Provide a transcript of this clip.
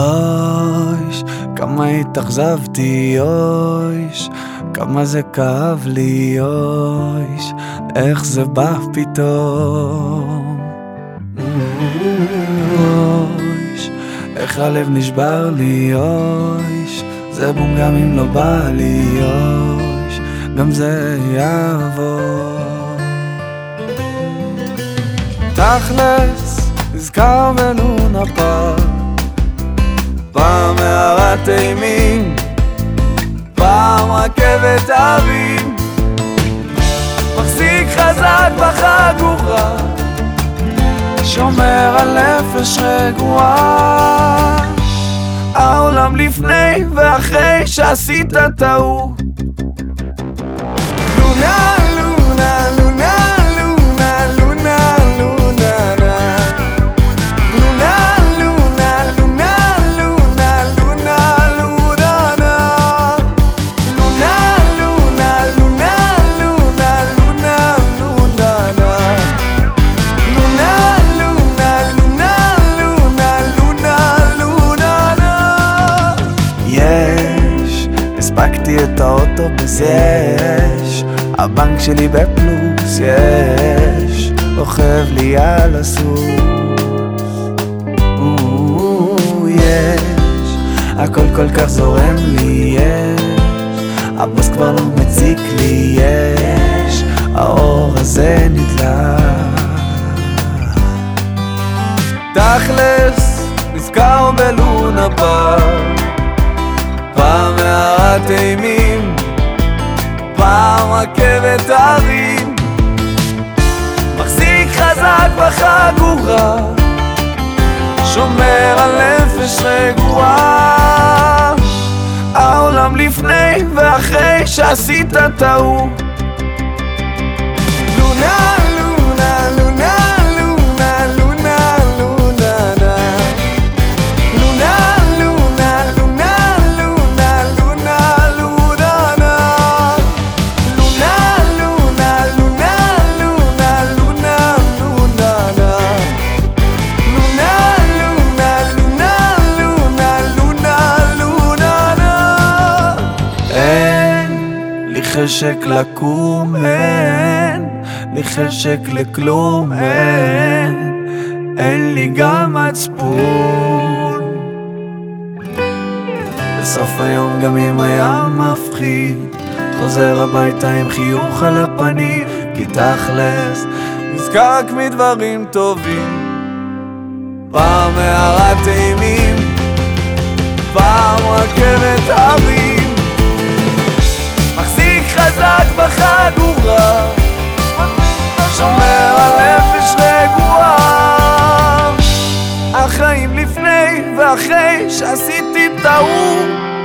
אויש, כמה התאכזבתי, אויש, כמה זה כאב לי, אויש, איך זה בא פתאום. אויש, איך הלב נשבר לי, אויש, זה בום גם אם לא בא לי, אויש, גם זה יעבור. תכלס, נזכר בלונה פארק פעם מערת אימים, פעם רכבת הרים, מחזיק חזק בחגורה, שומר על נפש רגועה. העולם לפני ואחרי שעשית טעות הספקתי את האוטו בזש הבנק שלי בפלוס יש. רוכב לי על הסוס. יש. הכל כל כך זורם לי יש. הבוס כבר לא מציק לי יש. האור הזה נדלק. תכלס נזכר בלונה פארק מערת אימים, פעם רכבת הרים, מחזיק חזק בחגורה, שומר על נפש רגועה. העולם לפני ואחרי שעשית טעות חשק לקום אין, לי חשק לכלום אין, אין לי גם מצפון. בסוף היום גם אם היה מפחיד, חוזר הביתה עם חיוך על הפנים, כי תכלס נזכר רק מדברים טובים. פעם מערת אימים, פעם רכבת הרים baú